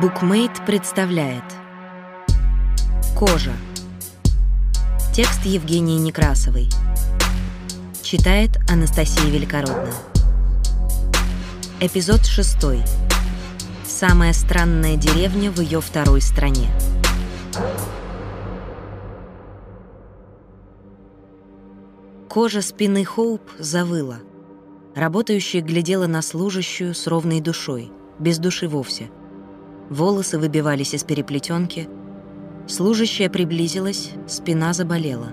Букмейт представляет. Кожа. Текст Евгении Некрасовой. Читает Анастасия Великородная. Эпизод шестой. Самая странная деревня в ее второй стране. Кожа спины Хоуп завыла. Работающая глядела на служащую с ровной душой, без души вовсе. Волосы выбивались из переплетенки. Служащая приблизилась, спина заболела.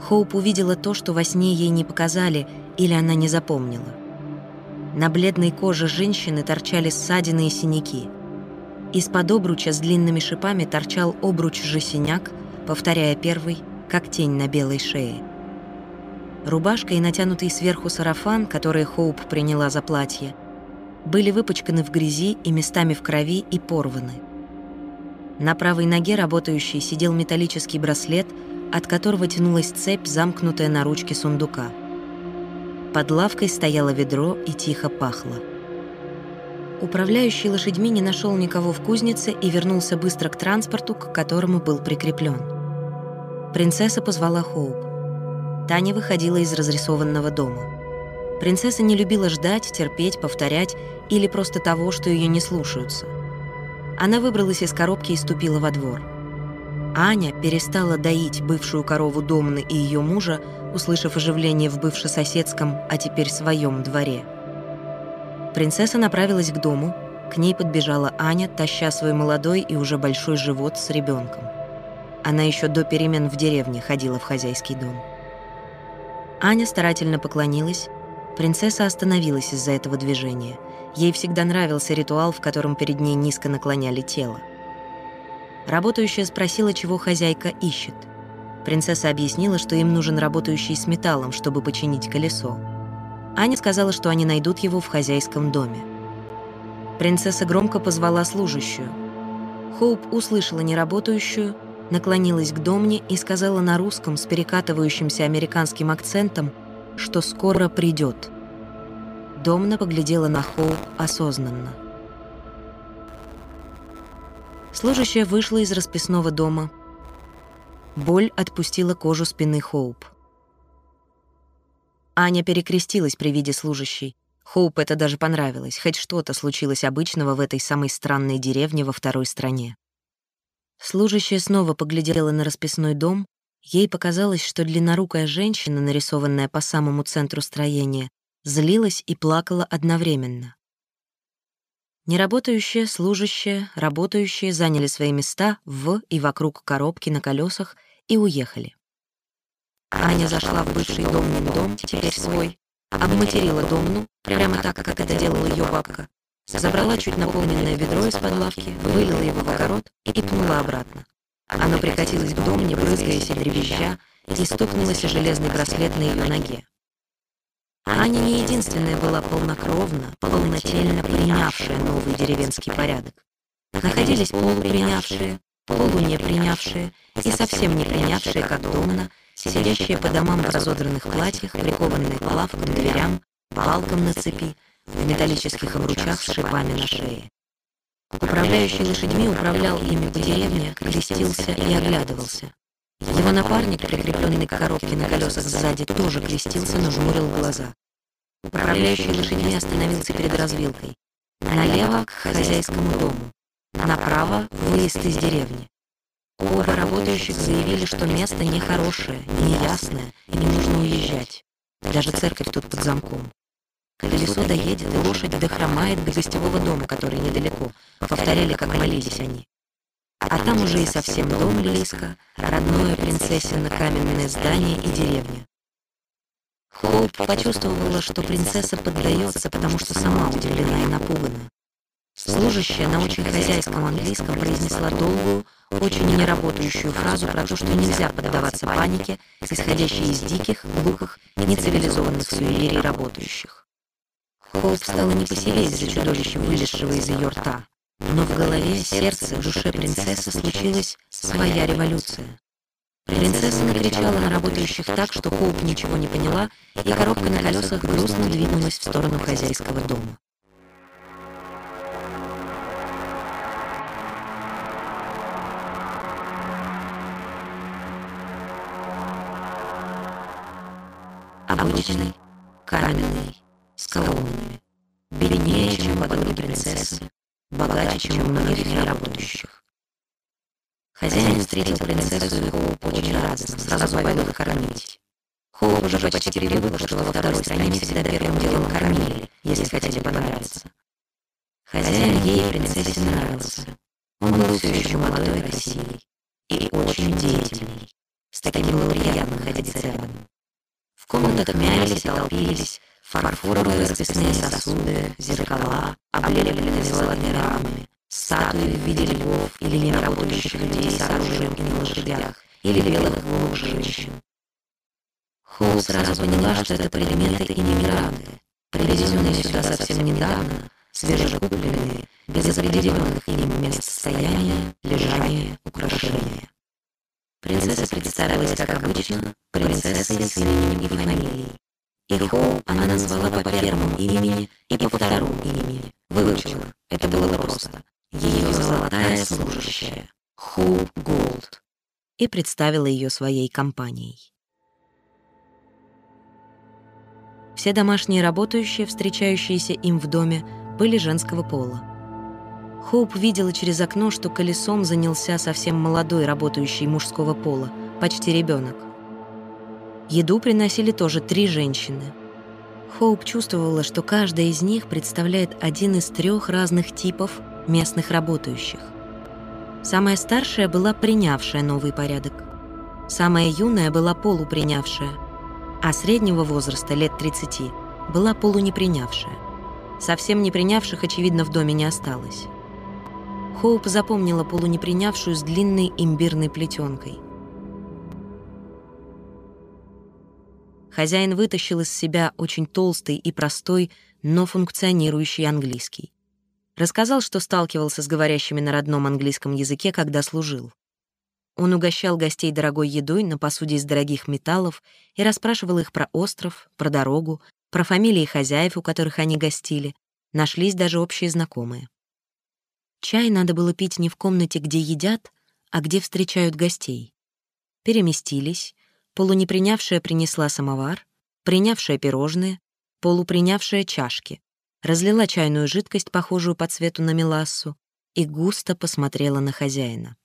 Хоуп увидела то, что во сне ей не показали или она не запомнила. На бледной коже женщины торчали ссадины и синяки. Из-под обруча с длинными шипами торчал обруч же синяк, повторяя первый, как тень на белой шее. Рубашка и натянутый сверху сарафан, который Хоуп приняла за платье, были выпачканы в грязи и местами в крови и порваны. На правой ноге работающей сидел металлический браслет, от которого тянулась цепь, замкнутая на ручке сундука. Под лавкой стояло ведро и тихо пахло. Управляющий лошадьми не нашел никого в кузнице и вернулся быстро к транспорту, к которому был прикреплен. Принцесса позвала Хоуп. Таня выходила из разрисованного дома. Принцесса не любила ждать, терпеть, повторять или просто того, что ее не слушаются. Она выбралась из коробки и ступила во двор. Аня перестала доить бывшую корову Домны и ее мужа, услышав оживление в бывшесоседском, а теперь своем дворе. Принцесса направилась к дому, к ней подбежала Аня, таща свой молодой и уже большой живот с ребенком. Она еще до перемен в деревне ходила в хозяйский дом. Аня старательно поклонилась. Принцесса остановилась из-за этого движения. Ей всегда нравился ритуал, в котором перед ней низко наклоняли тело. Работающая спросила, чего хозяйка ищет. Принцесса объяснила, что им нужен работающий с металлом, чтобы починить колесо. Аня сказала, что они найдут его в хозяйском доме. Принцесса громко позвала служащую. Хоуп услышала неработающую, наклонилась к Домне и сказала на русском с перекатывающимся американским акцентом, что скоро придет. Домна поглядела на Хоуп осознанно. Служащая вышла из расписного дома. Боль отпустила кожу спины Хоуп. Аня перекрестилась при виде служащей. Хоуп это даже понравилось, хоть что-то случилось обычного в этой самой странной деревне во второй стране. Служащая снова поглядела на расписной дом. Ей показалось, что длиннорукая женщина, нарисованная по самому центру строения, злилась и плакала одновременно. Неработающие, служащие, работающие заняли свои места в и вокруг коробки на колесах и уехали. Аня зашла в бывший домный дом, теперь свой, обматерила домну, прямо так, как это делала ее бабка, Забрала чуть наполненное ведро из-под лавки, вылила его в огород и пнула обратно. Оно прикатилось к дому, не брызгаясь и дребезжа, и стукнулось о железный браслет на ее ноге. Аня не единственная была полнокровно, полнотельно принявшая новый деревенский порядок. Находились полупринявшие, полуне принявшие и совсем не принявшие, как Домна, сидящие по домам в разодранных платьях, прикованные к лавкам, дверям, палкам на цепи, в металлических обручах с шипами на шее. Управляющий лошадьми управлял ими в деревне, крестился и оглядывался. Его напарник, прикрепленный к коробке на колесах сзади, тоже крестился, но жмурил глаза. Управляющий лошадьми остановился перед развилкой. Налево — к хозяйскому дому. Направо — выезд из деревни. Оба работающих заявили, что место нехорошее, неясное, и не нужно уезжать. Даже церковь тут под замком. Колесо доедет, и лошадь дохромает до гостевого дома, который недалеко. Повторяли, как молились они. А там уже и совсем дом близко, родное принцессино каменное здание и деревня. Хоуп почувствовала, что принцесса поддается, потому что сама удивлена и напугана. Служащая на очень хозяйском английском произнесла долгую, очень неработающую фразу про то, что нельзя поддаваться панике, исходящей из диких, глухих и нецивилизованных суеверий работающих. Холст стала не по себе из-за чудовища, вылезшего из ее рта. Но в голове, сердце, в душе принцессы случилась своя революция. Принцесса накричала на работающих так, что Хоуп ничего не поняла, и коробка на колесах грустно двинулась в сторону хозяйского дома. Обычный, каменный с колоннами. Беднее, чем подруги принцессы, богаче, чем многих работающих. Хозяин встретил принцессу и Хоуп очень радостно, сразу повел их кормить. Хоуп уже почти привыкла, что во второй стране всегда первым делом кормили, если хотели понравиться. Хозяин ей принцессе нравился. Он был все еще молодой красивый, и очень деятельный. С таким было приятно находиться рядом. В комнатах мялись и толпились, фарфоровые расписные сосуды, зеркала, облепленные золотыми рамами, статуи в виде львов или неработающих людей с оружием и на лошадях, или белых двух женщин. Хоу сразу поняла, что это предметы иммигранты, привезенные сюда совсем недавно, свежекупленные, без определенных им мест стояния, лежания, украшения. Принцесса представилась, как обычно, принцессой с именем и фамилией. И Хоу она назвала по первому имени и по второму имени. Выучила. Это было просто. Ее золотая служащая. Хоу Голд. И представила ее своей компанией. Все домашние работающие, встречающиеся им в доме, были женского пола. Хоуп видела через окно, что колесом занялся совсем молодой, работающий мужского пола, почти ребенок. Еду приносили тоже три женщины. Хоуп чувствовала, что каждая из них представляет один из трех разных типов местных работающих. Самая старшая была принявшая новый порядок. Самая юная была полупринявшая, а среднего возраста, лет 30, была полунепринявшая. Совсем не принявших, очевидно, в доме не осталось. Хоуп запомнила полунепринявшую с длинной имбирной плетенкой. Хозяин вытащил из себя очень толстый и простой, но функционирующий английский. Рассказал, что сталкивался с говорящими на родном английском языке, когда служил. Он угощал гостей дорогой едой на посуде из дорогих металлов и расспрашивал их про остров, про дорогу, про фамилии хозяев, у которых они гостили. Нашлись даже общие знакомые. Чай надо было пить не в комнате, где едят, а где встречают гостей. Переместились, полунепринявшая принесла самовар, принявшая пирожные, полупринявшая чашки, разлила чайную жидкость, похожую по цвету на мелассу, и густо посмотрела на хозяина.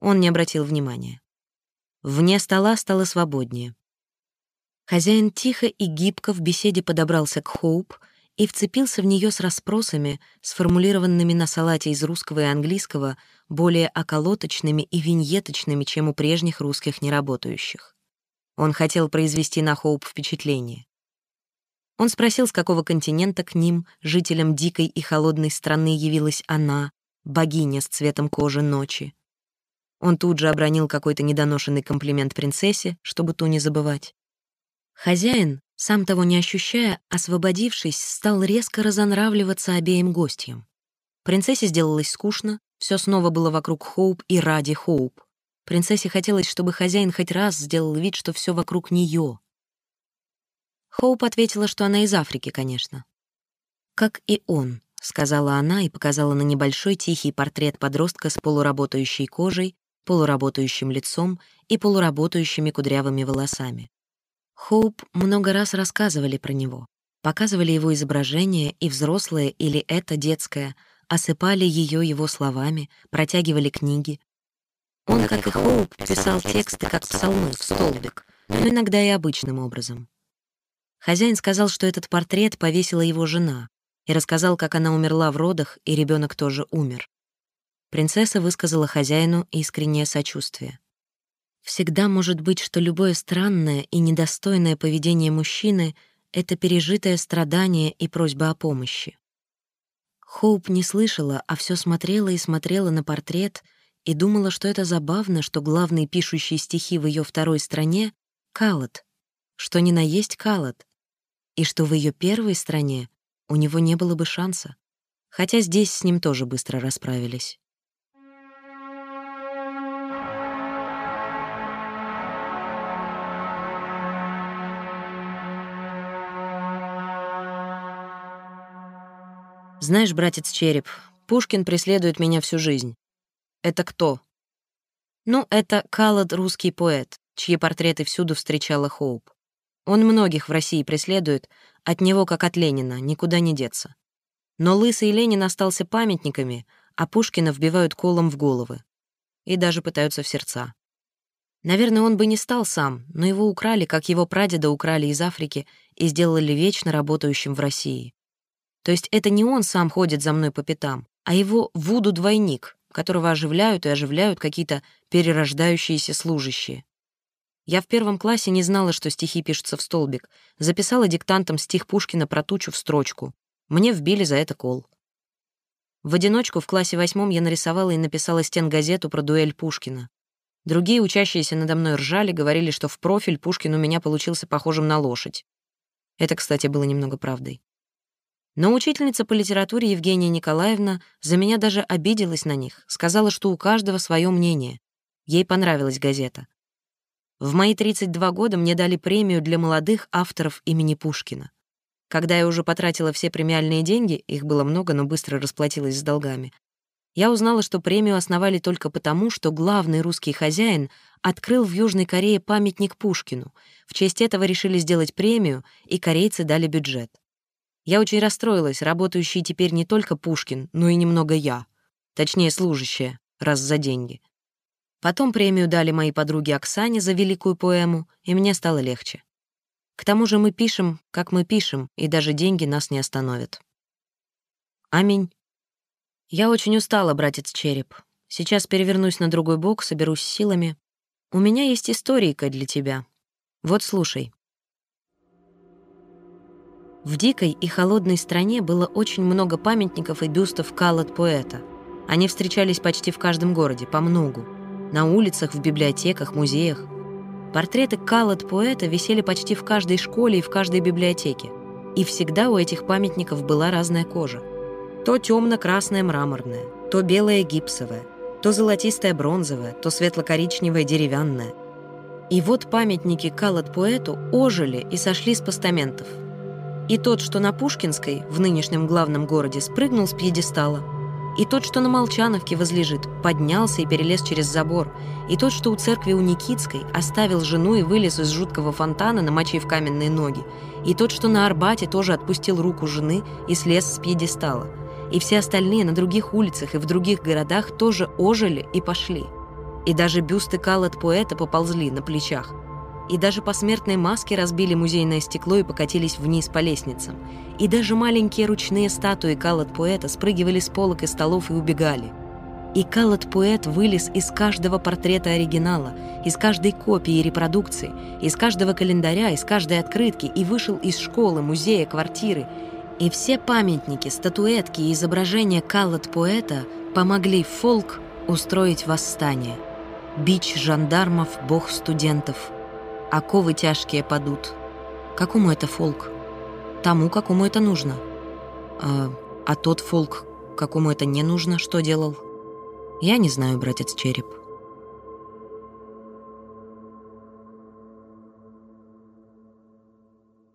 Он не обратил внимания. Вне стола стало свободнее. Хозяин тихо и гибко в беседе подобрался к Хоуп и вцепился в нее с расспросами, сформулированными на салате из русского и английского, более околоточными и виньеточными, чем у прежних русских неработающих. Он хотел произвести на Хоуп впечатление. Он спросил, с какого континента к ним, жителям дикой и холодной страны, явилась она, богиня с цветом кожи ночи. Он тут же обронил какой-то недоношенный комплимент принцессе, чтобы ту не забывать. Хозяин, сам того не ощущая, освободившись, стал резко разонравливаться обеим гостям. Принцессе сделалось скучно, все снова было вокруг Хоуп и ради Хоуп. Принцессе хотелось, чтобы хозяин хоть раз сделал вид, что все вокруг нее. Хоуп ответила, что она из Африки, конечно. «Как и он», — сказала она и показала на небольшой тихий портрет подростка с полуработающей кожей, полуработающим лицом и полуработающими кудрявыми волосами. Хоуп много раз рассказывали про него, показывали его изображение, и взрослое или это детское осыпали ее его словами, протягивали книги. Он, как и Хоуп, писал тексты как псалмы в столбик, но иногда и обычным образом. Хозяин сказал, что этот портрет повесила его жена, и рассказал, как она умерла в родах, и ребенок тоже умер. Принцесса высказала хозяину искреннее сочувствие. Всегда может быть, что любое странное и недостойное поведение мужчины — это пережитое страдание и просьба о помощи. Хоуп не слышала, а все смотрела и смотрела на портрет и думала, что это забавно, что главный пишущий стихи в ее второй стране — Калат, что не наесть Калат, и что в ее первой стране у него не было бы шанса, хотя здесь с ним тоже быстро расправились. Знаешь, братец Череп, Пушкин преследует меня всю жизнь. Это кто? Ну, это Калад, русский поэт, чьи портреты всюду встречала Хоуп. Он многих в России преследует, от него, как от Ленина, никуда не деться. Но Лысый Ленин остался памятниками, а Пушкина вбивают колом в головы. И даже пытаются в сердца. Наверное, он бы не стал сам, но его украли, как его прадеда украли из Африки и сделали вечно работающим в России. То есть это не он сам ходит за мной по пятам, а его Вуду-двойник, которого оживляют и оживляют какие-то перерождающиеся служащие. Я в первом классе не знала, что стихи пишутся в столбик. Записала диктантом стих Пушкина про тучу в строчку. Мне вбили за это кол. В одиночку в классе восьмом я нарисовала и написала стенгазету про дуэль Пушкина. Другие учащиеся надо мной ржали, говорили, что в профиль Пушкин у меня получился похожим на лошадь. Это, кстати, было немного правдой. Но учительница по литературе Евгения Николаевна за меня даже обиделась на них, сказала, что у каждого свое мнение. Ей понравилась газета. В мои 32 года мне дали премию для молодых авторов имени Пушкина. Когда я уже потратила все премиальные деньги, их было много, но быстро расплатилась с долгами, я узнала, что премию основали только потому, что главный русский хозяин открыл в Южной Корее памятник Пушкину. В честь этого решили сделать премию, и корейцы дали бюджет. Я очень расстроилась, работающий теперь не только Пушкин, но и немного я. Точнее, служащая, раз за деньги. Потом премию дали моей подруге Оксане за великую поэму, и мне стало легче. К тому же мы пишем, как мы пишем, и даже деньги нас не остановят. Аминь. Я очень устала, братец Череп. Сейчас перевернусь на другой бок, соберусь силами. У меня есть историйка для тебя. Вот слушай. В дикой и холодной стране было очень много памятников и бюстов Калат-поэта. Они встречались почти в каждом городе, по многу на улицах, в библиотеках, музеях. Портреты Каллот-поэта висели почти в каждой школе и в каждой библиотеке. И всегда у этих памятников была разная кожа. То темно-красная мраморная, то белая гипсовая, то золотистая бронзовая, то светло-коричневая деревянная. И вот памятники Каллот-поэту ожили и сошли с постаментов. И тот, что на Пушкинской, в нынешнем главном городе, спрыгнул с пьедестала – и тот, что на Молчановке возлежит, поднялся и перелез через забор. И тот, что у церкви у Никитской, оставил жену и вылез из жуткого фонтана, намочив каменные ноги. И тот, что на Арбате, тоже отпустил руку жены и слез с пьедестала. И все остальные на других улицах и в других городах тоже ожили и пошли. И даже бюсты Каллот поэта поползли на плечах – и даже посмертные маски разбили музейное стекло и покатились вниз по лестницам. И даже маленькие ручные статуи Калат-поэта спрыгивали с полок и столов и убегали. И Калат-поэт вылез из каждого портрета оригинала, из каждой копии и репродукции, из каждого календаря, из каждой открытки и вышел из школы, музея, квартиры. И все памятники, статуэтки и изображения Калат-поэта помогли фолк устроить восстание. Бич жандармов, бог студентов — оковы тяжкие падут. Какому это фолк? Тому, какому это нужно. А, а тот фолк, какому это не нужно, что делал? Я не знаю, братец Череп.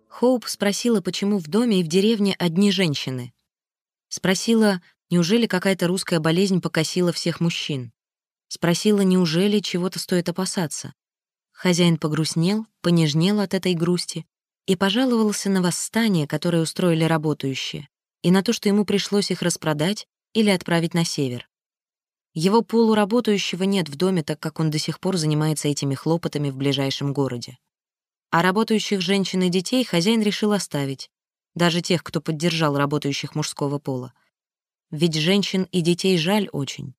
Хоуп спросила, почему в доме и в деревне одни женщины. Спросила, неужели какая-то русская болезнь покосила всех мужчин. Спросила, неужели чего-то стоит опасаться. Хозяин погрустнел, понежнел от этой грусти и пожаловался на восстание, которое устроили работающие, и на то, что ему пришлось их распродать или отправить на север. Его полуработающего нет в доме, так как он до сих пор занимается этими хлопотами в ближайшем городе. А работающих женщин и детей хозяин решил оставить, даже тех, кто поддержал работающих мужского пола. Ведь женщин и детей жаль очень.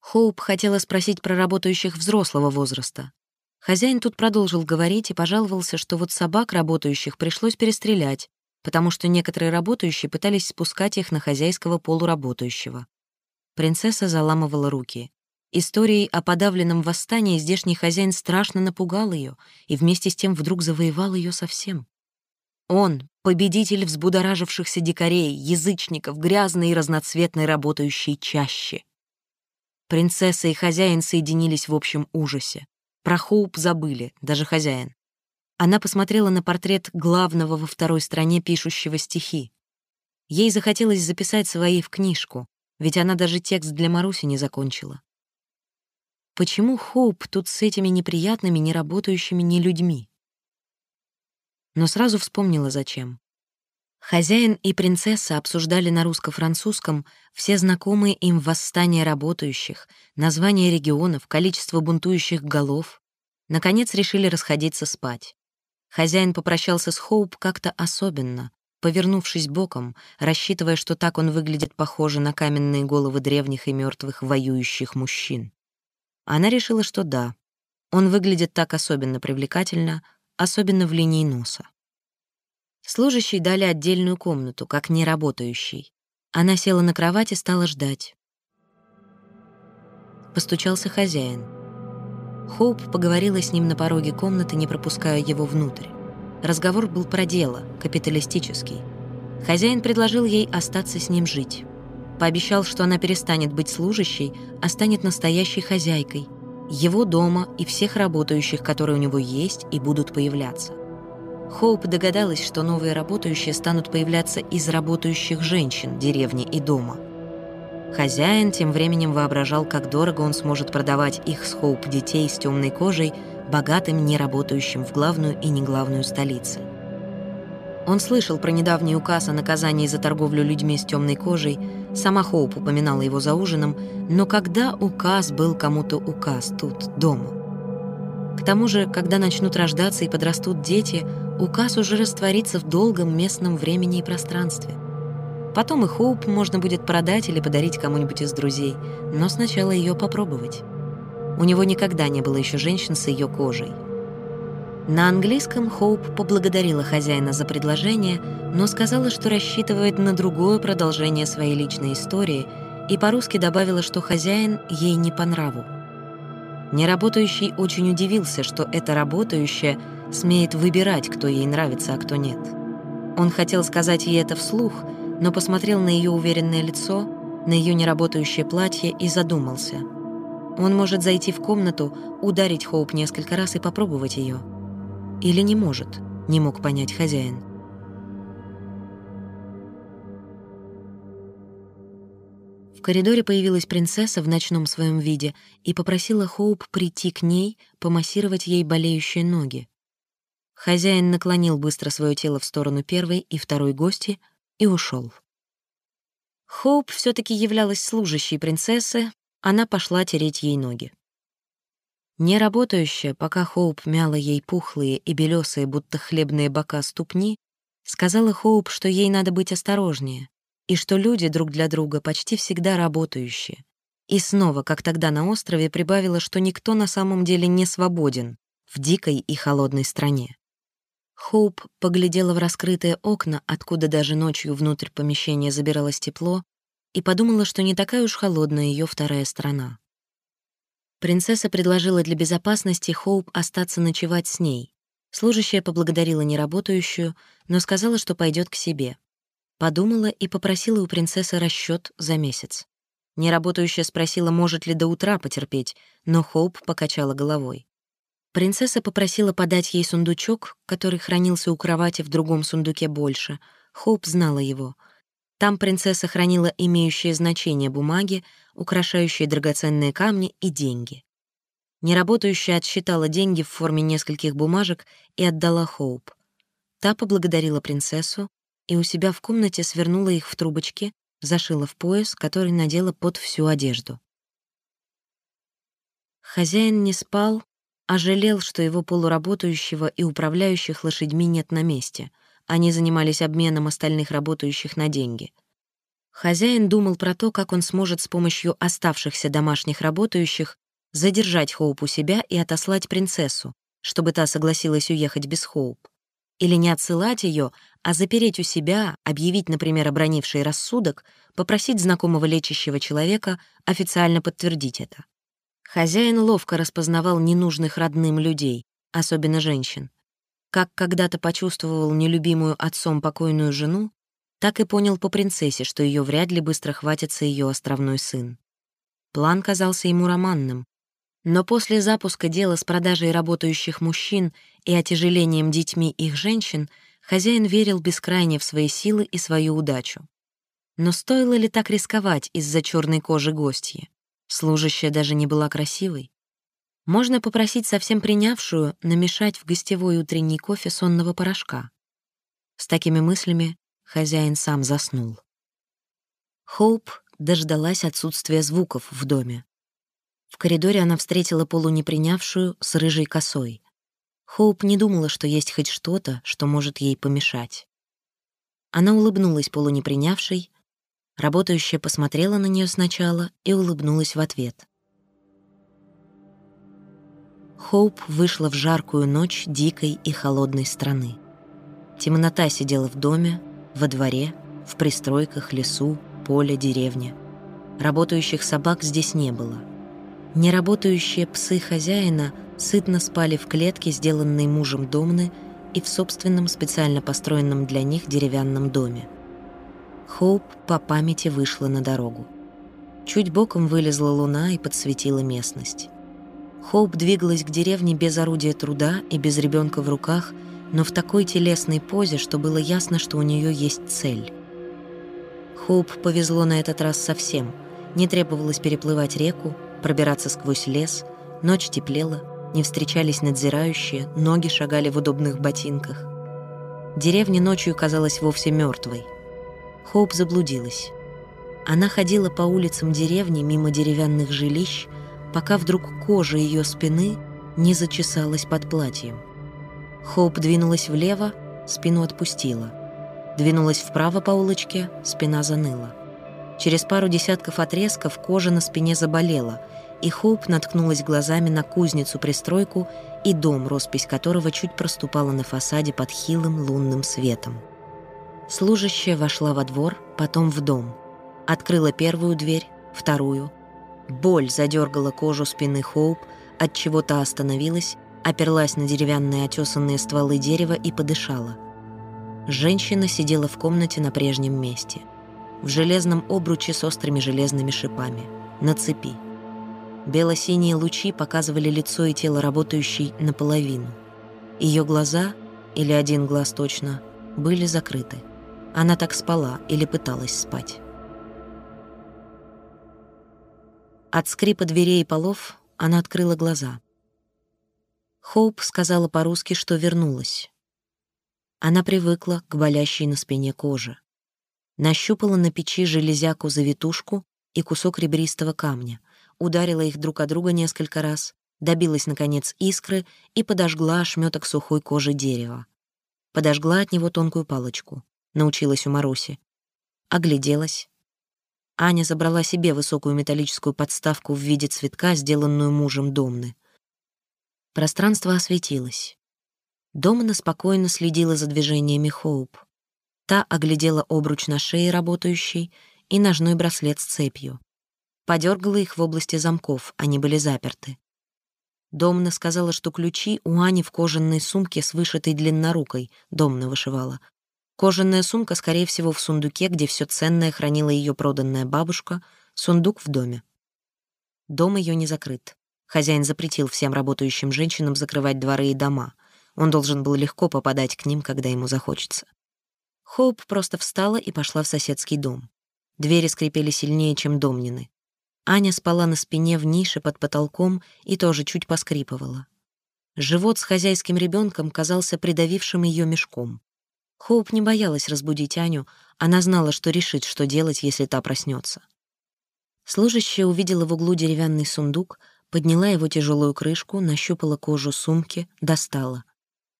Хоуп хотела спросить про работающих взрослого возраста, Хозяин тут продолжил говорить и пожаловался, что вот собак работающих пришлось перестрелять, потому что некоторые работающие пытались спускать их на хозяйского полуработающего. Принцесса заламывала руки. Историей о подавленном восстании здешний хозяин страшно напугал ее и вместе с тем вдруг завоевал ее совсем. Он — победитель взбудоражившихся дикарей, язычников, грязной и разноцветной работающей чаще. Принцесса и хозяин соединились в общем ужасе. Про Хоуп забыли, даже хозяин. Она посмотрела на портрет главного во второй стране пишущего стихи. Ей захотелось записать свои в книжку, ведь она даже текст для Маруси не закончила. Почему Хоуп тут с этими неприятными, неработающими не людьми? но сразу вспомнила, зачем. Хозяин и принцесса обсуждали на русско-французском все знакомые им восстания работающих, названия регионов, количество бунтующих голов. Наконец решили расходиться спать. Хозяин попрощался с Хоуп как-то особенно, повернувшись боком, рассчитывая, что так он выглядит похоже на каменные головы древних и мертвых воюющих мужчин. Она решила, что да, он выглядит так особенно привлекательно, особенно в линии носа. Служащей дали отдельную комнату, как неработающий. Она села на кровать и стала ждать. Постучался хозяин. Хоуп поговорила с ним на пороге комнаты, не пропуская его внутрь. Разговор был про дело, капиталистический. Хозяин предложил ей остаться с ним жить. Пообещал, что она перестанет быть служащей, а станет настоящей хозяйкой. Его дома и всех работающих, которые у него есть и будут появляться. Хоуп догадалась, что новые работающие станут появляться из работающих женщин деревни и дома. Хозяин тем временем воображал, как дорого он сможет продавать их с Хоуп детей с темной кожей богатым, не работающим в главную и неглавную столицы. Он слышал про недавний указ о наказании за торговлю людьми с темной кожей, сама Хоуп упоминала его за ужином, но когда указ был кому-то указ тут, дома? К тому же, когда начнут рождаться и подрастут дети, указ уже растворится в долгом местном времени и пространстве. Потом и Хоуп можно будет продать или подарить кому-нибудь из друзей, но сначала ее попробовать. У него никогда не было еще женщин с ее кожей. На английском Хоуп поблагодарила хозяина за предложение, но сказала, что рассчитывает на другое продолжение своей личной истории, и по-русски добавила, что хозяин ей не по нраву. Неработающий очень удивился, что эта работающая смеет выбирать, кто ей нравится, а кто нет. Он хотел сказать ей это вслух, но посмотрел на ее уверенное лицо, на ее неработающее платье и задумался — он может зайти в комнату, ударить Хоуп несколько раз и попробовать ее. Или не может, не мог понять хозяин. В коридоре появилась принцесса в ночном своем виде и попросила Хоуп прийти к ней, помассировать ей болеющие ноги. Хозяин наклонил быстро свое тело в сторону первой и второй гости и ушел. Хоуп все таки являлась служащей принцессы, она пошла тереть ей ноги. Не работающая, пока Хоуп мяла ей пухлые и белесые, будто хлебные бока ступни, сказала Хоуп, что ей надо быть осторожнее, и что люди друг для друга почти всегда работающие. И снова, как тогда на острове, прибавила, что никто на самом деле не свободен в дикой и холодной стране. Хоуп поглядела в раскрытые окна, откуда даже ночью внутрь помещения забиралось тепло, и подумала, что не такая уж холодная ее вторая сторона. Принцесса предложила для безопасности Хоуп остаться ночевать с ней. Служащая поблагодарила неработающую, но сказала, что пойдет к себе. Подумала и попросила у принцессы расчет за месяц. Неработающая спросила, может ли до утра потерпеть, но Хоуп покачала головой. Принцесса попросила подать ей сундучок, который хранился у кровати в другом сундуке больше. Хоуп знала его — там принцесса хранила имеющие значение бумаги, украшающие драгоценные камни и деньги. Неработающая отсчитала деньги в форме нескольких бумажек и отдала Хоуп. Та поблагодарила принцессу и у себя в комнате свернула их в трубочки, зашила в пояс, который надела под всю одежду. Хозяин не спал, а жалел, что его полуработающего и управляющих лошадьми нет на месте — они занимались обменом остальных работающих на деньги. Хозяин думал про то, как он сможет с помощью оставшихся домашних работающих задержать Хоуп у себя и отослать принцессу, чтобы та согласилась уехать без Хоуп. Или не отсылать ее, а запереть у себя, объявить, например, обронивший рассудок, попросить знакомого лечащего человека официально подтвердить это. Хозяин ловко распознавал ненужных родным людей, особенно женщин. Как когда-то почувствовал нелюбимую отцом покойную жену, так и понял по принцессе, что ее вряд ли быстро хватится ее островной сын. План казался ему романным. Но после запуска дела с продажей работающих мужчин и отяжелением детьми их женщин хозяин верил бескрайне в свои силы и свою удачу. Но стоило ли так рисковать из-за черной кожи гостья? Служащая даже не была красивой. Можно попросить совсем принявшую намешать в гостевой утренний кофе сонного порошка. С такими мыслями хозяин сам заснул. Хоуп дождалась отсутствия звуков в доме. В коридоре она встретила полунепринявшую с рыжей косой. Хоуп не думала, что есть хоть что-то, что может ей помешать. Она улыбнулась полунепринявшей, работающая посмотрела на нее сначала и улыбнулась в ответ. Хоуп вышла в жаркую ночь дикой и холодной страны. Темнота сидела в доме, во дворе, в пристройках, лесу, поле, деревне. Работающих собак здесь не было. Неработающие псы хозяина сытно спали в клетке, сделанной мужем Домны, и в собственном специально построенном для них деревянном доме. Хоуп по памяти вышла на дорогу. Чуть боком вылезла луна и подсветила местность. Хоуп двигалась к деревне без орудия труда и без ребенка в руках, но в такой телесной позе, что было ясно, что у нее есть цель. Хоуп повезло на этот раз совсем. Не требовалось переплывать реку, пробираться сквозь лес, ночь теплела, не встречались надзирающие, ноги шагали в удобных ботинках. Деревня ночью казалась вовсе мертвой. Хоуп заблудилась. Она ходила по улицам деревни мимо деревянных жилищ, пока вдруг кожа ее спины не зачесалась под платьем. Хоуп двинулась влево, спину отпустила. Двинулась вправо по улочке, спина заныла. Через пару десятков отрезков кожа на спине заболела, и Хоуп наткнулась глазами на кузницу-пристройку и дом, роспись которого чуть проступала на фасаде под хилым лунным светом. Служащая вошла во двор, потом в дом. Открыла первую дверь, вторую. Боль задергала кожу спины Хоуп, от чего то остановилась, оперлась на деревянные отесанные стволы дерева и подышала. Женщина сидела в комнате на прежнем месте. В железном обруче с острыми железными шипами. На цепи. Бело-синие лучи показывали лицо и тело работающей наполовину. Ее глаза, или один глаз точно, были закрыты. Она так спала или пыталась спать. От скрипа дверей и полов она открыла глаза. Хоуп сказала по-русски, что вернулась. Она привыкла к болящей на спине коже. Нащупала на печи железяку-завитушку и кусок ребристого камня, ударила их друг о друга несколько раз, добилась, наконец, искры и подожгла ошметок сухой кожи дерева. Подожгла от него тонкую палочку. Научилась у Маруси. Огляделась. Аня забрала себе высокую металлическую подставку в виде цветка, сделанную мужем Домны. Пространство осветилось. Домна спокойно следила за движениями Хоуп. Та оглядела обруч на шее работающей и ножной браслет с цепью. Подергала их в области замков, они были заперты. Домна сказала, что ключи у Ани в кожаной сумке с вышитой длиннорукой, Домна вышивала, Кожаная сумка, скорее всего, в сундуке, где все ценное хранила ее проданная бабушка, сундук в доме. Дом ее не закрыт. Хозяин запретил всем работающим женщинам закрывать дворы и дома. Он должен был легко попадать к ним, когда ему захочется. Хоуп просто встала и пошла в соседский дом. Двери скрипели сильнее, чем домнины. Аня спала на спине в нише под потолком и тоже чуть поскрипывала. Живот с хозяйским ребенком казался придавившим ее мешком. Хоуп не боялась разбудить Аню, она знала, что решит, что делать, если та проснется. Служащая увидела в углу деревянный сундук, подняла его тяжелую крышку, нащупала кожу сумки, достала.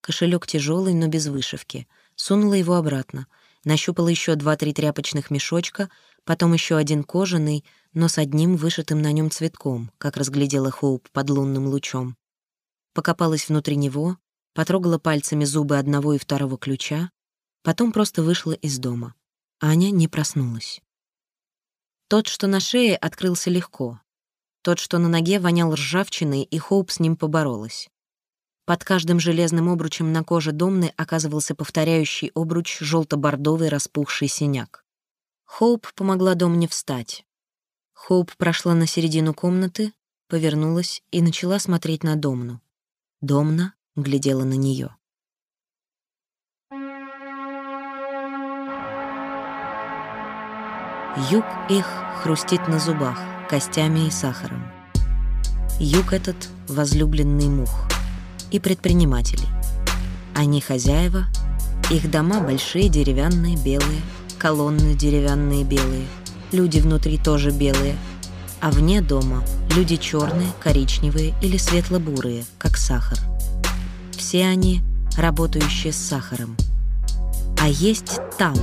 Кошелек тяжелый, но без вышивки. Сунула его обратно. Нащупала еще два-три тряпочных мешочка, потом еще один кожаный, но с одним вышитым на нем цветком, как разглядела Хоуп под лунным лучом. Покопалась внутри него, потрогала пальцами зубы одного и второго ключа, Потом просто вышла из дома. Аня не проснулась. Тот, что на шее, открылся легко. Тот, что на ноге, вонял ржавчиной, и Хоуп с ним поборолась. Под каждым железным обручем на коже Домны оказывался повторяющий обруч желто-бордовый распухший синяк. Хоуп помогла Домне встать. Хоуп прошла на середину комнаты, повернулась и начала смотреть на Домну. Домна глядела на нее. Юг их хрустит на зубах, костями и сахаром. Юг этот — возлюбленный мух и предпринимателей. Они хозяева, Их дома большие, деревянные, белые, колонны деревянные, белые, люди внутри тоже белые, а вне дома люди черные, коричневые или светло-бурые, как сахар. Все они работающие с сахаром. А есть там.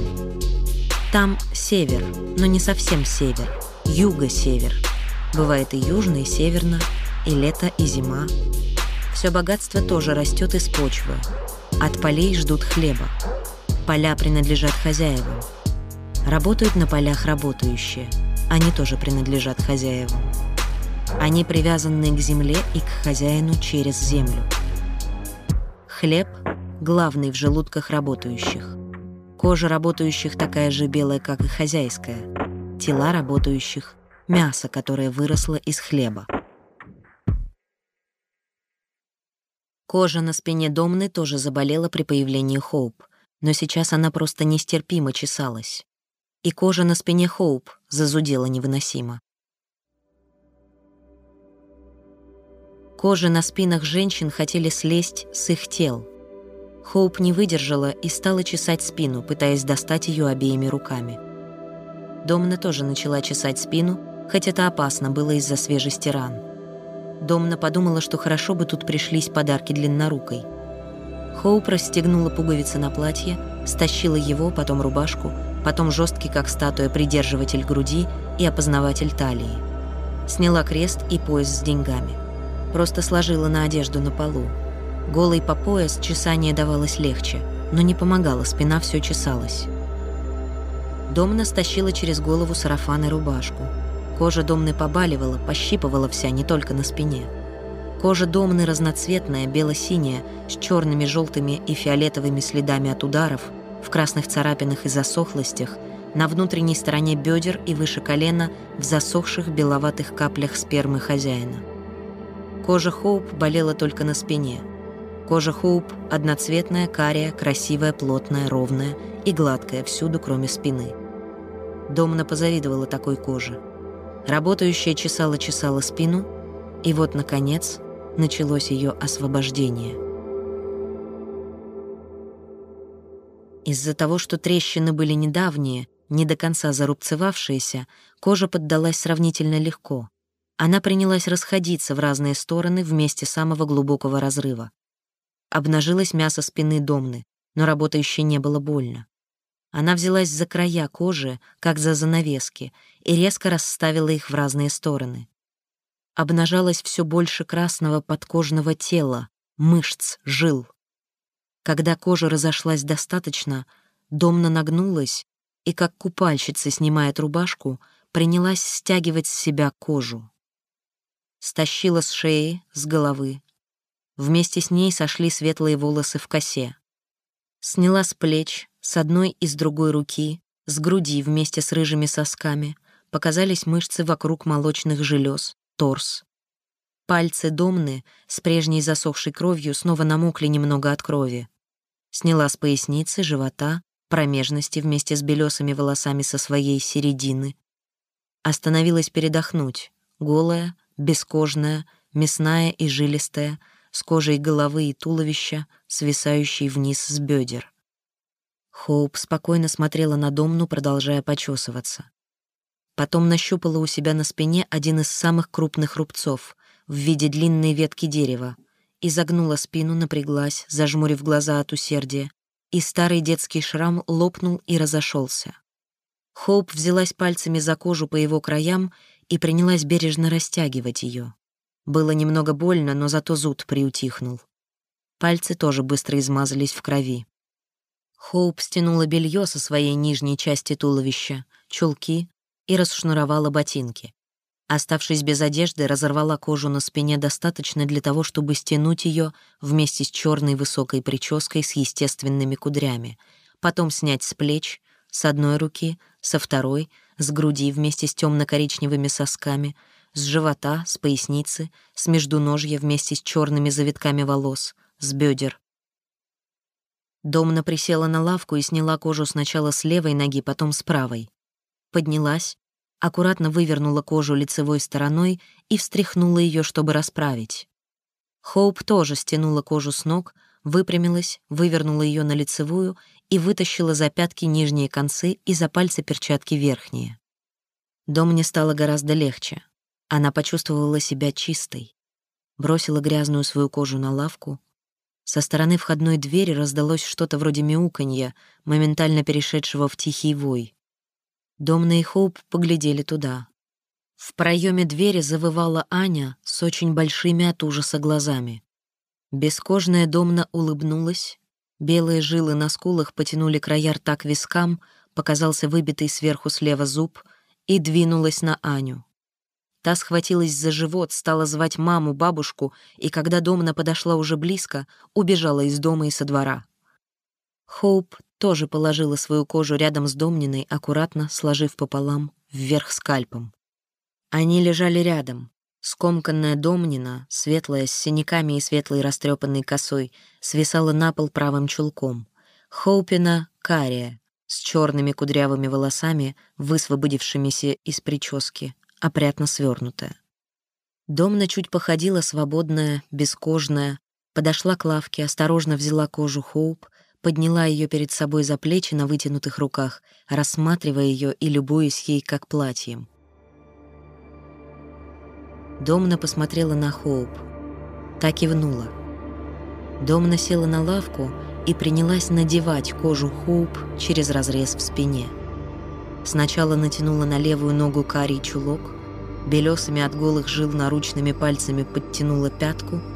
Там север, но не совсем север, юго-север. Бывает и южно, и северно, и лето, и зима. Все богатство тоже растет из почвы. От полей ждут хлеба. Поля принадлежат хозяевам. Работают на полях работающие. Они тоже принадлежат хозяевам. Они привязаны к земле и к хозяину через землю. Хлеб – главный в желудках работающих. Кожа работающих такая же белая, как и хозяйская. Тела работающих – мясо, которое выросло из хлеба. Кожа на спине Домны тоже заболела при появлении Хоуп, но сейчас она просто нестерпимо чесалась и кожа на спине Хоуп зазудела невыносимо. Кожи на спинах женщин хотели слезть с их тел. Хоуп не выдержала и стала чесать спину, пытаясь достать ее обеими руками. Домна тоже начала чесать спину, хоть это опасно было из-за свежести ран. Домна подумала, что хорошо бы тут пришлись подарки длиннорукой. Хоуп расстегнула пуговицы на платье, стащила его, потом рубашку, потом жесткий, как статуя, придерживатель груди и опознаватель талии. Сняла крест и пояс с деньгами. Просто сложила на одежду на полу. Голый по пояс чесание давалось легче, но не помогало, спина все чесалась. Домна стащила через голову сарафан и рубашку. Кожа Домны побаливала, пощипывала вся, не только на спине. Кожа Домны разноцветная, бело-синяя, с черными, желтыми и фиолетовыми следами от ударов – в красных царапинах и засохлостях, на внутренней стороне бедер и выше колена в засохших беловатых каплях спермы хозяина. Кожа Хоуп болела только на спине. Кожа Хоуп одноцветная, кария, красивая, плотная, ровная и гладкая всюду, кроме спины. Домна позавидовала такой коже. Работающая чесала-чесала спину, и вот, наконец, началось ее освобождение – Из-за того, что трещины были недавние, не до конца зарубцевавшиеся, кожа поддалась сравнительно легко. Она принялась расходиться в разные стороны в месте самого глубокого разрыва. Обнажилось мясо спины Домны, но работающей не было больно. Она взялась за края кожи, как за занавески, и резко расставила их в разные стороны. Обнажалось все больше красного подкожного тела, мышц, жил. Когда кожа разошлась достаточно, Домна нагнулась и, как купальщица снимает рубашку, принялась стягивать с себя кожу. Стащила с шеи, с головы. Вместе с ней сошли светлые волосы в косе. Сняла с плеч, с одной и с другой руки, с груди вместе с рыжими сосками, показались мышцы вокруг молочных желез, торс. Пальцы Домны с прежней засохшей кровью снова намокли немного от крови. Сняла с поясницы, живота, промежности вместе с белесыми волосами со своей середины. Остановилась передохнуть, голая, бескожная, мясная и жилистая, с кожей головы и туловища, свисающей вниз с бедер. Хоуп спокойно смотрела на Домну, продолжая почесываться. Потом нащупала у себя на спине один из самых крупных рубцов в виде длинной ветки дерева, изогнула спину, напряглась, зажмурив глаза от усердия, и старый детский шрам лопнул и разошелся. Хоуп взялась пальцами за кожу по его краям и принялась бережно растягивать ее. Было немного больно, но зато зуд приутихнул. Пальцы тоже быстро измазались в крови. Хоуп стянула белье со своей нижней части туловища, чулки и расшнуровала ботинки. Оставшись без одежды, разорвала кожу на спине достаточно для того, чтобы стянуть ее вместе с черной высокой прической с естественными кудрями, потом снять с плеч, с одной руки, со второй, с груди вместе с темно-коричневыми сосками, с живота, с поясницы, с междуножья вместе с черными завитками волос, с бедер. Домна присела на лавку и сняла кожу сначала с левой ноги, потом с правой. Поднялась, аккуратно вывернула кожу лицевой стороной и встряхнула ее, чтобы расправить. Хоуп тоже стянула кожу с ног, выпрямилась, вывернула ее на лицевую и вытащила за пятки нижние концы и за пальцы перчатки верхние. Дом не стало гораздо легче. Она почувствовала себя чистой. Бросила грязную свою кожу на лавку. Со стороны входной двери раздалось что-то вроде мяуканья, моментально перешедшего в тихий вой. Домна и Хоуп поглядели туда. В проеме двери завывала Аня с очень большими от ужаса глазами. Бескожная Домна улыбнулась, белые жилы на скулах потянули края рта к вискам, показался выбитый сверху слева зуб и двинулась на Аню. Та схватилась за живот, стала звать маму, бабушку, и когда Домна подошла уже близко, убежала из дома и со двора. Хоуп тоже положила свою кожу рядом с Домниной, аккуратно сложив пополам, вверх скальпом. Они лежали рядом. Скомканная Домнина, светлая, с синяками и светлой растрепанной косой, свисала на пол правым чулком. Хоупина — кария, с черными кудрявыми волосами, высвободившимися из прически, опрятно свернутая. Домна чуть походила свободная, бескожная, подошла к лавке, осторожно взяла кожу Хоуп, подняла ее перед собой за плечи на вытянутых руках, рассматривая ее и любуясь ей как платьем. Домна посмотрела на Хоуп. Так и внула. Домна села на лавку и принялась надевать кожу Хоуп через разрез в спине. Сначала натянула на левую ногу карий чулок, белесами от голых жил наручными пальцами подтянула пятку —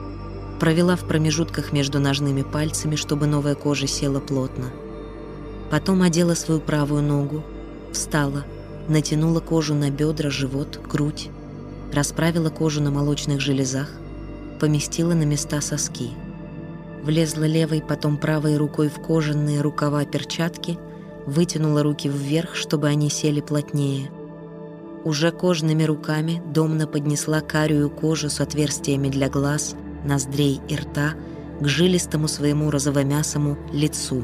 провела в промежутках между ножными пальцами, чтобы новая кожа села плотно. Потом одела свою правую ногу, встала, натянула кожу на бедра, живот, грудь, расправила кожу на молочных железах, поместила на места соски. Влезла левой, потом правой рукой в кожаные рукава перчатки, вытянула руки вверх, чтобы они сели плотнее. Уже кожными руками домно поднесла карию кожу с отверстиями для глаз – ноздрей и рта к жилистому своему розовомясому лицу.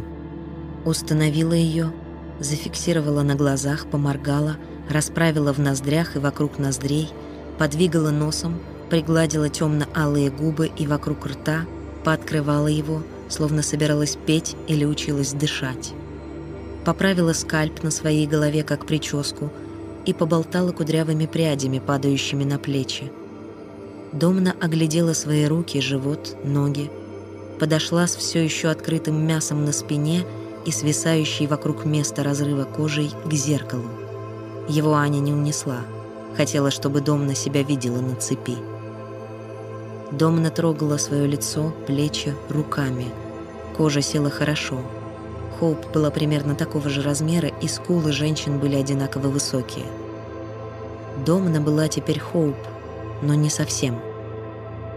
Установила ее, зафиксировала на глазах, поморгала, расправила в ноздрях и вокруг ноздрей, подвигала носом, пригладила темно-алые губы и вокруг рта, пооткрывала его, словно собиралась петь или училась дышать. Поправила скальп на своей голове, как прическу, и поболтала кудрявыми прядями, падающими на плечи. Домна оглядела свои руки, живот, ноги, подошла с все еще открытым мясом на спине и свисающей вокруг места разрыва кожей к зеркалу. Его Аня не унесла, хотела, чтобы Домна себя видела на цепи. Домна трогала свое лицо, плечи руками. Кожа села хорошо. Хоуп была примерно такого же размера, и скулы женщин были одинаково высокие. Домна была теперь Хоуп, но не совсем.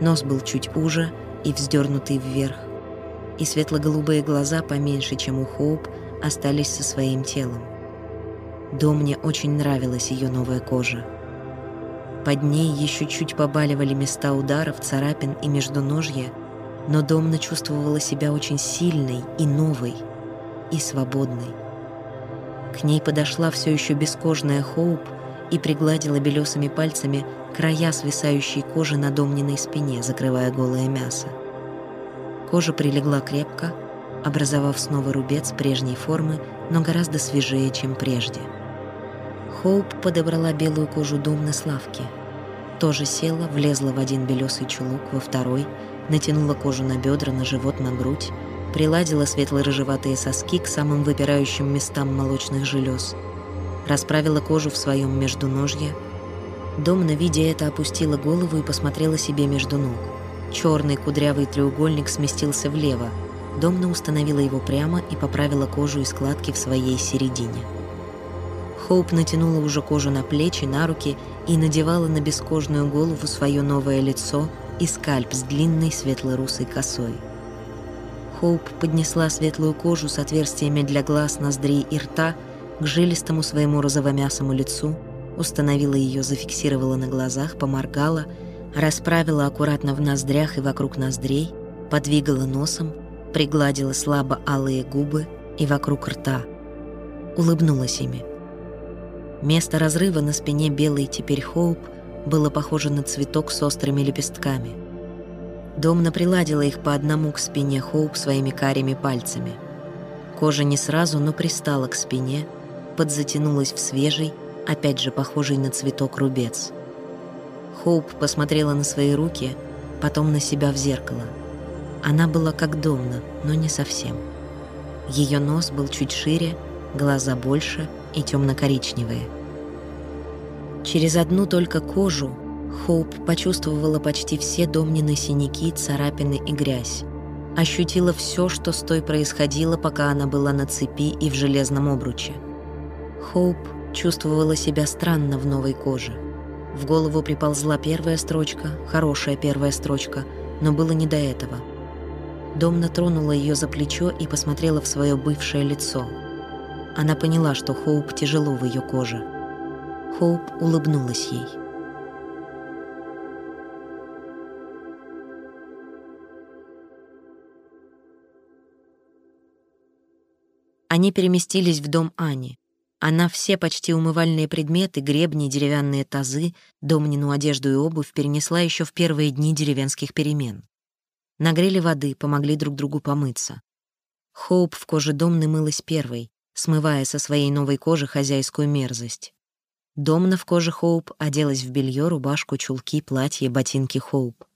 Нос был чуть уже и вздернутый вверх, и светло-голубые глаза, поменьше, чем у Хоуп, остались со своим телом. Дом мне очень нравилась ее новая кожа. Под ней еще чуть побаливали места ударов, царапин и междуножья, но Домна чувствовала себя очень сильной и новой, и свободной. К ней подошла все еще бескожная Хоуп и пригладила белесыми пальцами края свисающей кожи на домниной спине, закрывая голое мясо. Кожа прилегла крепко, образовав снова рубец прежней формы, но гораздо свежее, чем прежде. Хоуп подобрала белую кожу домны с лавки. Тоже села, влезла в один белесый чулок, во второй, натянула кожу на бедра, на живот, на грудь, приладила светло-рыжеватые соски к самым выпирающим местам молочных желез, расправила кожу в своем междуножье, Домна, видя это, опустила голову и посмотрела себе между ног. Черный кудрявый треугольник сместился влево. Домна установила его прямо и поправила кожу и складки в своей середине. Хоуп натянула уже кожу на плечи, на руки и надевала на бескожную голову свое новое лицо и скальп с длинной светло-русой косой. Хоуп поднесла светлую кожу с отверстиями для глаз, ноздрей и рта к жилистому своему розовомясому лицу установила ее, зафиксировала на глазах, поморгала, расправила аккуратно в ноздрях и вокруг ноздрей, подвигала носом, пригладила слабо алые губы и вокруг рта. Улыбнулась ими. Место разрыва на спине белой теперь Хоуп было похоже на цветок с острыми лепестками. Домна приладила их по одному к спине Хоуп своими карими пальцами. Кожа не сразу, но пристала к спине, подзатянулась в свежий, опять же похожий на цветок рубец. Хоуп посмотрела на свои руки, потом на себя в зеркало. Она была как Домна, но не совсем. Ее нос был чуть шире, глаза больше и темно-коричневые. Через одну только кожу Хоуп почувствовала почти все домнины синяки, царапины и грязь. Ощутила все, что с той происходило, пока она была на цепи и в железном обруче. Хоуп чувствовала себя странно в новой коже. В голову приползла первая строчка, хорошая первая строчка, но было не до этого. Домна тронула ее за плечо и посмотрела в свое бывшее лицо. Она поняла, что Хоуп тяжело в ее коже. Хоуп улыбнулась ей. Они переместились в дом Ани. Она все почти умывальные предметы, гребни, деревянные тазы, домнину одежду и обувь перенесла еще в первые дни деревенских перемен. Нагрели воды, помогли друг другу помыться. Хоуп в коже домны мылась первой, смывая со своей новой кожи хозяйскую мерзость. Домна в коже Хоуп оделась в белье, рубашку, чулки, платье, ботинки Хоуп.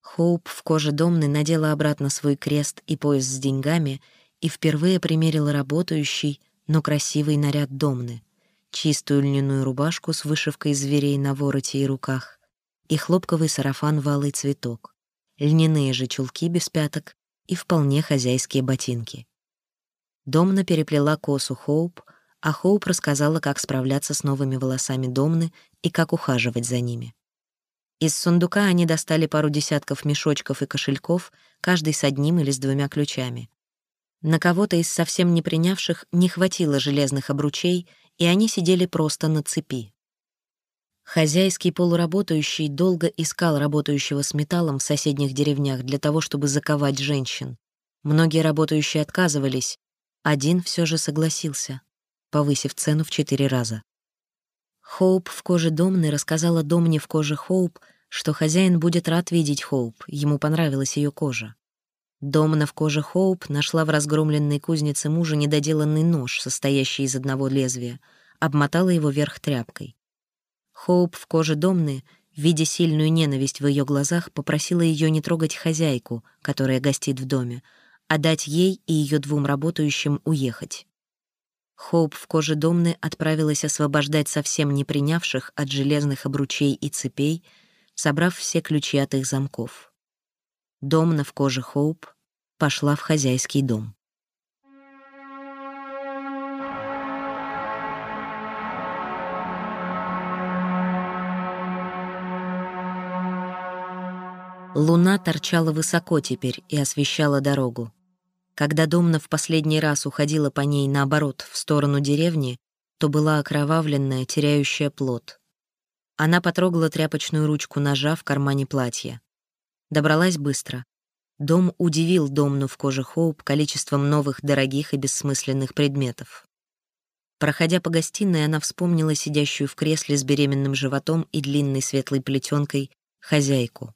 Хоуп в коже Домны надела обратно свой крест и пояс с деньгами и впервые примерила работающий, но красивый наряд Домны, чистую льняную рубашку с вышивкой зверей на вороте и руках и хлопковый сарафан в алый цветок, льняные же чулки без пяток и вполне хозяйские ботинки. Домна переплела косу Хоуп, а Хоуп рассказала, как справляться с новыми волосами Домны и как ухаживать за ними. Из сундука они достали пару десятков мешочков и кошельков, каждый с одним или с двумя ключами. На кого-то из совсем не принявших не хватило железных обручей, и они сидели просто на цепи. Хозяйский полуработающий долго искал работающего с металлом в соседних деревнях для того, чтобы заковать женщин. Многие работающие отказывались, один все же согласился, повысив цену в четыре раза. Хоуп в коже Домны рассказала Домне в коже Хоуп, что хозяин будет рад видеть Хоуп, ему понравилась ее кожа. Домна в коже Хоуп нашла в разгромленной кузнице мужа недоделанный нож, состоящий из одного лезвия, обмотала его вверх тряпкой. Хоуп в коже Домны, видя сильную ненависть в ее глазах, попросила ее не трогать хозяйку, которая гостит в доме, а дать ей и ее двум работающим уехать. Хоуп в коже Домны отправилась освобождать совсем не принявших от железных обручей и цепей, собрав все ключи от их замков. Домна в коже Хоуп пошла в хозяйский дом. Луна торчала высоко теперь и освещала дорогу. Когда Домна в последний раз уходила по ней наоборот в сторону деревни, то была окровавленная, теряющая плод. Она потрогала тряпочную ручку ножа в кармане платья. Добралась быстро. Дом удивил Домну в коже Хоуп количеством новых, дорогих и бессмысленных предметов. Проходя по гостиной, она вспомнила сидящую в кресле с беременным животом и длинной светлой плетенкой хозяйку.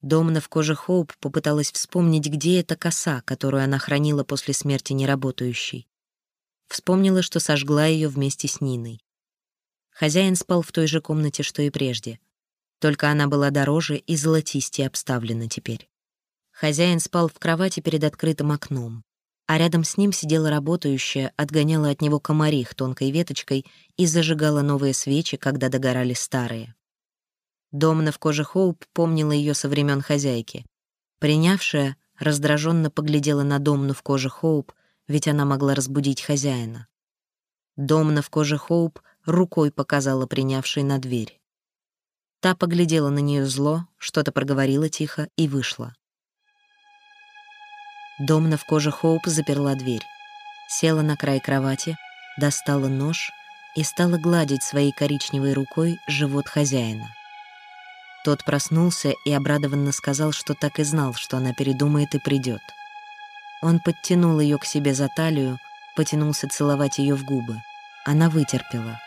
Домна в коже Хоуп попыталась вспомнить, где эта коса, которую она хранила после смерти неработающей. Вспомнила, что сожгла ее вместе с Ниной. Хозяин спал в той же комнате, что и прежде. Только она была дороже и золотистее обставлена теперь. Хозяин спал в кровати перед открытым окном, а рядом с ним сидела работающая, отгоняла от него комарих тонкой веточкой и зажигала новые свечи, когда догорали старые. Домна в коже Хоуп помнила ее со времен хозяйки. Принявшая раздраженно поглядела на Домну в коже Хоуп, ведь она могла разбудить хозяина. Домна в коже Хоуп рукой показала принявшей на дверь. Та поглядела на нее зло, что-то проговорила тихо и вышла. Домна в коже Хоуп заперла дверь, села на край кровати, достала нож и стала гладить своей коричневой рукой живот хозяина. Тот проснулся и обрадованно сказал, что так и знал, что она передумает и придет. Он подтянул ее к себе за талию, потянулся целовать ее в губы. Она вытерпела.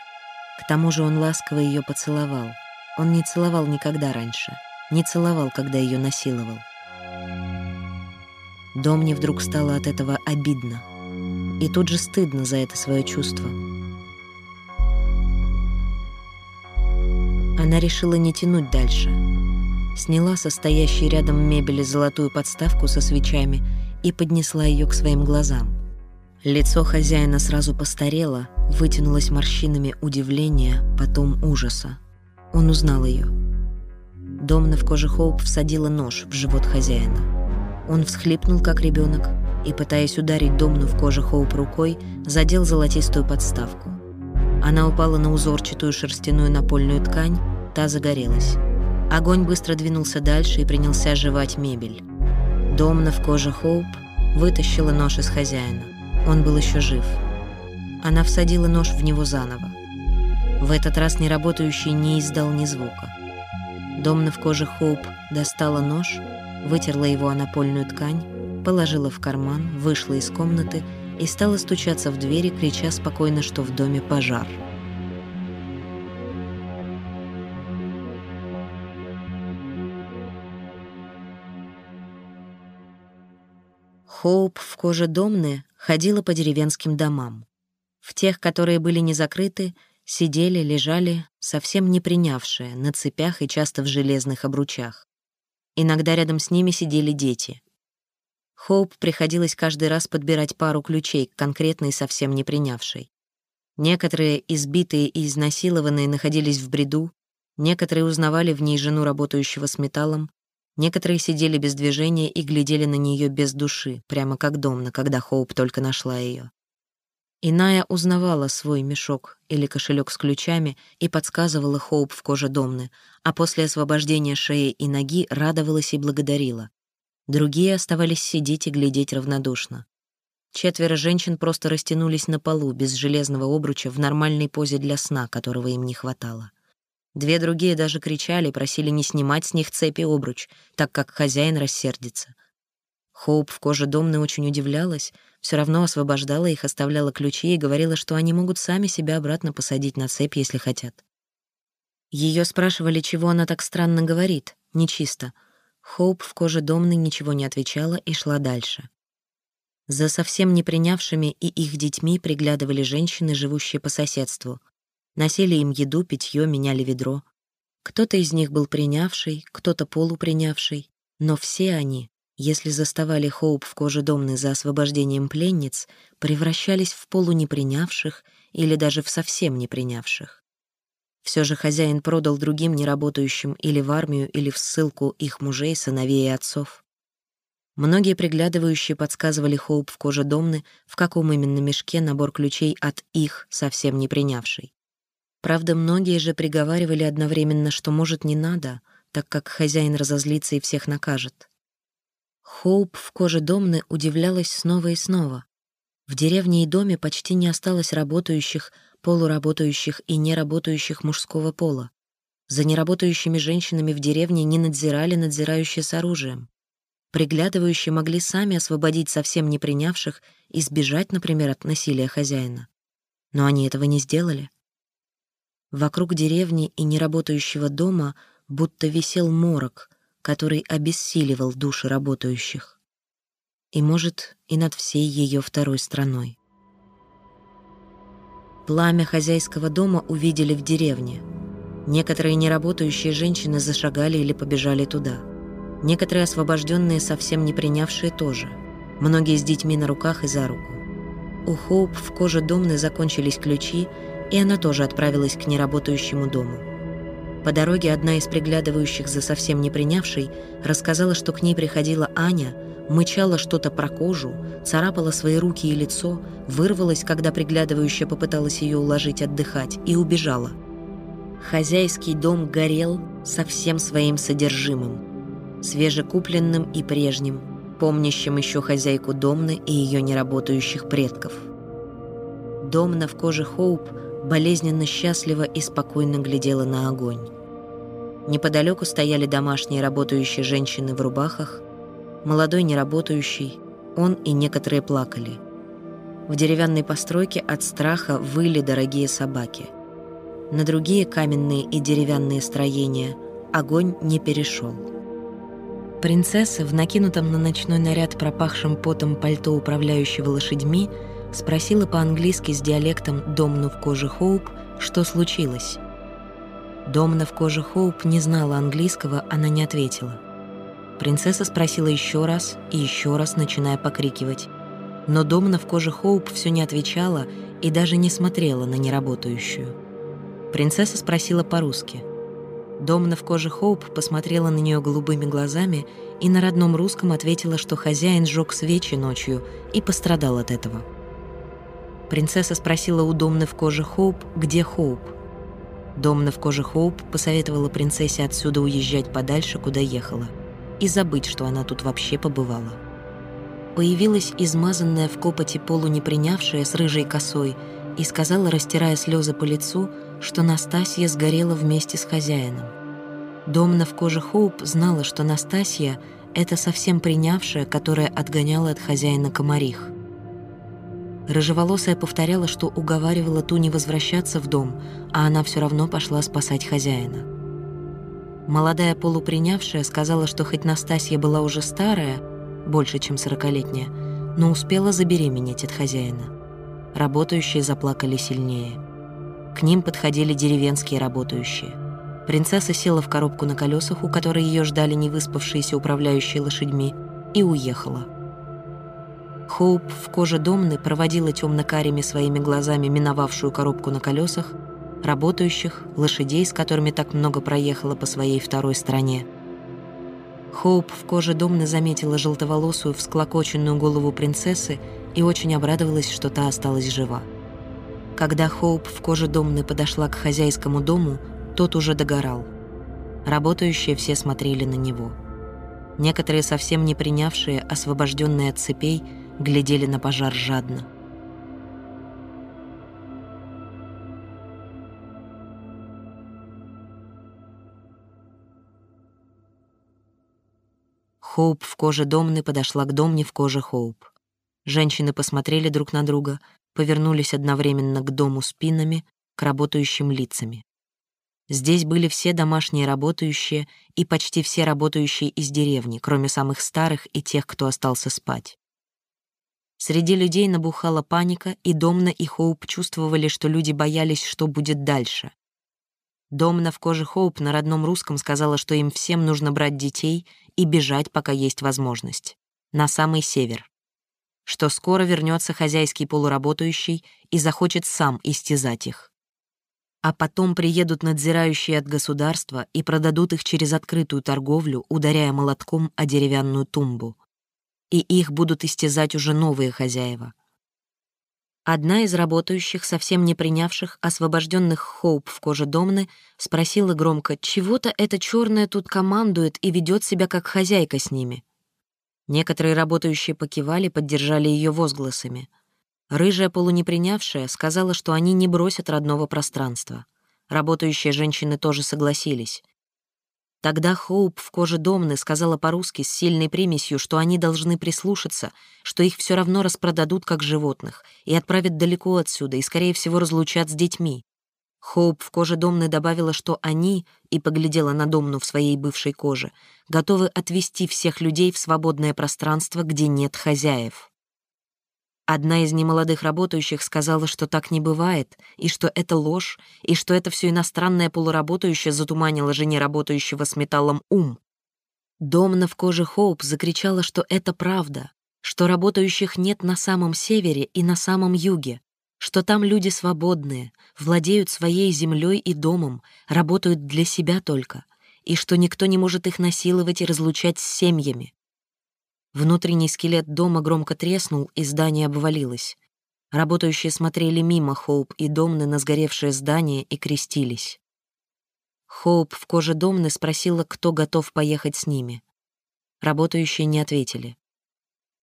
К тому же он ласково ее поцеловал — он не целовал никогда раньше. не целовал, когда ее насиловал. Домне вдруг стало от этого обидно. И тут же стыдно за это свое чувство. Она решила не тянуть дальше. Сняла со стоящей рядом мебели золотую подставку со свечами и поднесла ее к своим глазам. Лицо хозяина сразу постарело, вытянулось морщинами удивления, потом ужаса. Он узнал ее. Домна в коже Хоуп всадила нож в живот хозяина. Он всхлипнул, как ребенок, и, пытаясь ударить Домну в коже Хоуп рукой, задел золотистую подставку. Она упала на узорчатую шерстяную напольную ткань, та загорелась. Огонь быстро двинулся дальше и принялся оживать мебель. Домна в коже Хоуп вытащила нож из хозяина. Он был еще жив. Она всадила нож в него заново. В этот раз неработающий не издал ни звука. Домна в коже Хоуп достала нож, вытерла его о напольную ткань, положила в карман, вышла из комнаты и стала стучаться в двери, крича спокойно, что в доме пожар. Хоуп в коже Домны ходила по деревенским домам. В тех, которые были не закрыты, сидели, лежали, совсем не принявшие, на цепях и часто в железных обручах. Иногда рядом с ними сидели дети. Хоуп приходилось каждый раз подбирать пару ключей к конкретной совсем не принявшей. Некоторые, избитые и изнасилованные, находились в бреду, некоторые узнавали в ней жену, работающего с металлом, некоторые сидели без движения и глядели на нее без души, прямо как домна, когда Хоуп только нашла ее. Иная узнавала свой мешок или кошелек с ключами и подсказывала Хоуп в коже Домны, а после освобождения шеи и ноги радовалась и благодарила. Другие оставались сидеть и глядеть равнодушно. Четверо женщин просто растянулись на полу без железного обруча в нормальной позе для сна, которого им не хватало. Две другие даже кричали, просили не снимать с них цепи обруч, так как хозяин рассердится. Хоуп в коже Домны очень удивлялась, все равно освобождала их, оставляла ключи и говорила, что они могут сами себя обратно посадить на цепь, если хотят. Ее спрашивали, чего она так странно говорит, нечисто. Хоуп в коже Домны ничего не отвечала и шла дальше. За совсем не принявшими и их детьми приглядывали женщины, живущие по соседству. Носили им еду, питье, меняли ведро. Кто-то из них был принявший, кто-то полупринявший, но все они если заставали Хоуп в коже Домны за освобождением пленниц, превращались в полунепринявших или даже в совсем непринявших. Все же хозяин продал другим неработающим или в армию, или в ссылку их мужей, сыновей и отцов. Многие приглядывающие подсказывали Хоуп в коже Домны, в каком именно мешке набор ключей от их, совсем не принявшей. Правда, многие же приговаривали одновременно, что, может, не надо, так как хозяин разозлится и всех накажет. Хоуп в коже Домны удивлялась снова и снова. В деревне и доме почти не осталось работающих, полуработающих и неработающих мужского пола. За неработающими женщинами в деревне не надзирали надзирающие с оружием. Приглядывающие могли сами освободить совсем не принявших и сбежать, например, от насилия хозяина. Но они этого не сделали. Вокруг деревни и неработающего дома будто висел морок — который обессиливал души работающих. И, может, и над всей ее второй страной. Пламя хозяйского дома увидели в деревне. Некоторые неработающие женщины зашагали или побежали туда. Некоторые освобожденные, совсем не принявшие тоже. Многие с детьми на руках и за руку. У Хоуп в коже Домны закончились ключи, и она тоже отправилась к неработающему дому. По дороге одна из приглядывающих за совсем не принявшей рассказала, что к ней приходила Аня, мычала что-то про кожу, царапала свои руки и лицо, вырвалась, когда приглядывающая попыталась ее уложить отдыхать, и убежала. Хозяйский дом горел со всем своим содержимым, свежекупленным и прежним, помнящим еще хозяйку Домны и ее неработающих предков. Домна в коже Хоуп – болезненно счастлива и спокойно глядела на огонь. Неподалеку стояли домашние работающие женщины в рубахах, молодой неработающий, он и некоторые плакали. В деревянной постройке от страха выли дорогие собаки. На другие каменные и деревянные строения огонь не перешел. Принцесса в накинутом на ночной наряд пропахшем потом пальто управляющего лошадьми спросила по-английски с диалектом «домну в коже Хоуп», что случилось. Домна в коже Хоуп не знала английского, она не ответила. Принцесса спросила еще раз и еще раз, начиная покрикивать. Но Домна в коже Хоуп все не отвечала и даже не смотрела на неработающую. Принцесса спросила по-русски. Домна в коже Хоуп посмотрела на нее голубыми глазами и на родном русском ответила, что хозяин сжег свечи ночью и пострадал от этого. Принцесса спросила у Домны в коже Хоуп, где Хоуп. Домна в коже Хоуп посоветовала принцессе отсюда уезжать подальше, куда ехала, и забыть, что она тут вообще побывала. Появилась измазанная в копоти полунепринявшая с рыжей косой и сказала, растирая слезы по лицу, что Настасья сгорела вместе с хозяином. Домна в коже Хоуп знала, что Настасья — это совсем принявшая, которая отгоняла от хозяина комарих — Рыжеволосая повторяла, что уговаривала ту не возвращаться в дом, а она все равно пошла спасать хозяина. Молодая полупринявшая сказала, что хоть Настасья была уже старая, больше, чем сорокалетняя, но успела забеременеть от хозяина. Работающие заплакали сильнее. К ним подходили деревенские работающие. Принцесса села в коробку на колесах, у которой ее ждали невыспавшиеся управляющие лошадьми, и уехала. Хоуп в коже Домны проводила темно-карими своими глазами миновавшую коробку на колесах, работающих, лошадей, с которыми так много проехала по своей второй стороне. Хоуп в коже Домны заметила желтоволосую, всклокоченную голову принцессы и очень обрадовалась, что та осталась жива. Когда Хоуп в коже Домны подошла к хозяйскому дому, тот уже догорал. Работающие все смотрели на него. Некоторые, совсем не принявшие, освобожденные от цепей, глядели на пожар жадно. Хоуп в коже Домны подошла к Домне в коже Хоуп. Женщины посмотрели друг на друга, повернулись одновременно к дому спинами, к работающим лицами. Здесь были все домашние работающие и почти все работающие из деревни, кроме самых старых и тех, кто остался спать. Среди людей набухала паника, и Домна и Хоуп чувствовали, что люди боялись, что будет дальше. Домна в коже Хоуп на родном русском сказала, что им всем нужно брать детей и бежать, пока есть возможность. На самый север. Что скоро вернется хозяйский полуработающий и захочет сам истязать их. А потом приедут надзирающие от государства и продадут их через открытую торговлю, ударяя молотком о деревянную тумбу и их будут истязать уже новые хозяева. Одна из работающих, совсем не принявших освобожденных Хоуп в коже Домны, спросила громко, чего-то эта черная тут командует и ведет себя как хозяйка с ними. Некоторые работающие покивали, поддержали ее возгласами. Рыжая полунепринявшая сказала, что они не бросят родного пространства. Работающие женщины тоже согласились. Тогда Хоуп в коже Домны сказала по-русски с сильной примесью, что они должны прислушаться, что их все равно распродадут как животных и отправят далеко отсюда и, скорее всего, разлучат с детьми. Хоуп в коже Домны добавила, что они, и поглядела на Домну в своей бывшей коже, готовы отвести всех людей в свободное пространство, где нет хозяев. Одна из немолодых работающих сказала, что так не бывает, и что это ложь, и что это все иностранное полуработающее затуманило жене работающего с металлом ум. Домна в коже Хоуп закричала, что это правда, что работающих нет на самом севере и на самом юге, что там люди свободные, владеют своей землей и домом, работают для себя только, и что никто не может их насиловать и разлучать с семьями, Внутренний скелет дома громко треснул, и здание обвалилось. Работающие смотрели мимо Хоуп и Домны на сгоревшее здание и крестились. Хоуп в коже Домны спросила, кто готов поехать с ними. Работающие не ответили.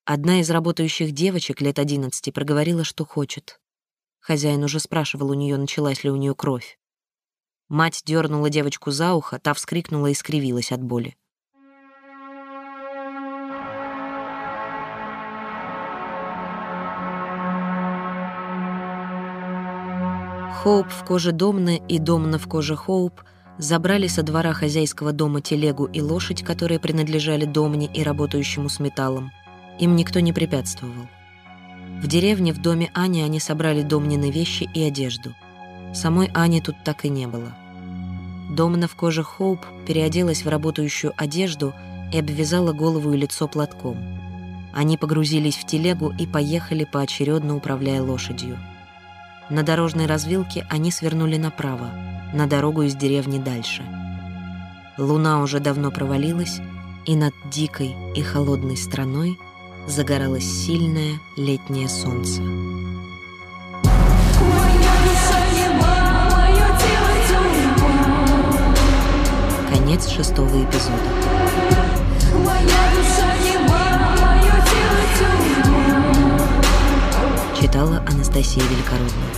Одна из работающих девочек лет одиннадцати проговорила, что хочет. Хозяин уже спрашивал у нее, началась ли у нее кровь. Мать дернула девочку за ухо, та вскрикнула и скривилась от боли. Хоуп в коже Домны и Домна в коже Хоуп забрали со двора хозяйского дома телегу и лошадь, которые принадлежали Домне и работающему с металлом. Им никто не препятствовал. В деревне в доме Ани они собрали Домнины вещи и одежду. Самой Ани тут так и не было. Домна в коже Хоуп переоделась в работающую одежду и обвязала голову и лицо платком. Они погрузились в телегу и поехали, поочередно управляя лошадью. На дорожной развилке они свернули направо, на дорогу из деревни дальше. Луна уже давно провалилась, и над дикой и холодной страной загоралось сильное летнее солнце. Конец шестого эпизода. Читала Анастасия Великородная.